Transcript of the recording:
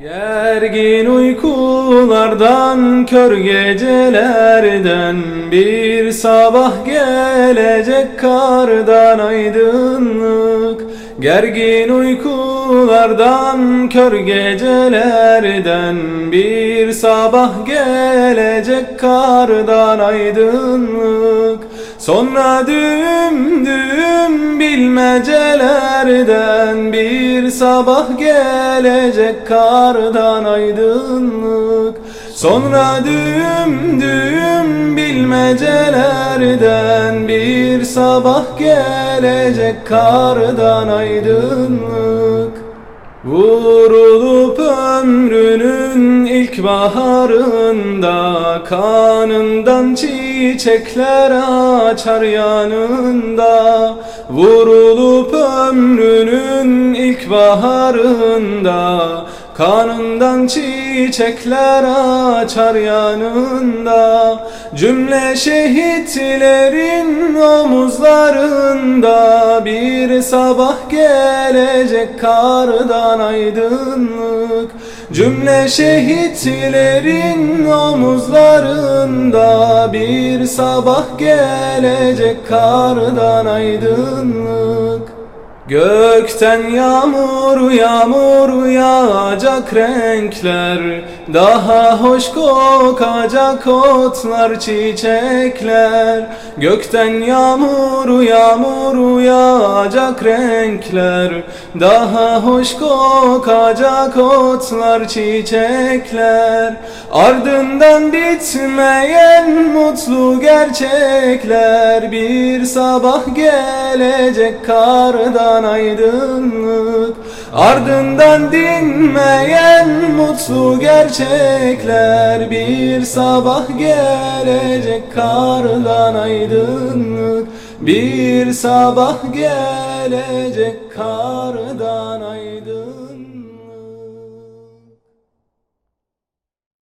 Gergin uykulardan, kör gecelerden Bir sabah gelecek kardan aydınlık. Gergin uykulardan, kör gecelerden Bir sabah gelecek kardan aydınlık Sonra düğüm düğüm bilmecelerden Bir sabah gelecek kardan aydınlık. Sonra düğüm düğüm bilmecelerden Bir sabah gelecek kardan aydınlık Vurulup ömrünün ilk baharında Kanından çiçekler açar yanında. Vurulup ömrünün ilk baharında Kanından çiçekler açar yanında Cümle şehitlerin omuzlarında. Bir sabah gelecek kardan aydınlık Cümle şehitlerin omuzlarında. Bir sabah gelecek kardan aydınlık Gökten yağmur yağmur yağacak renkler. Daha hoş kokacak otlar çiçekler. Gökten yağmur yağmur yağacak renkler. Daha hoş kokacak otlar çiçekler. Ardından bitmeyen mutlu gerçekler. Bir sabah gelecek kardan aydınlık Ardından dinmeyen mutlu gerçekler. Bir sabah gelecek kardan aydınlık Bir sabah gelecek kardan aydınlık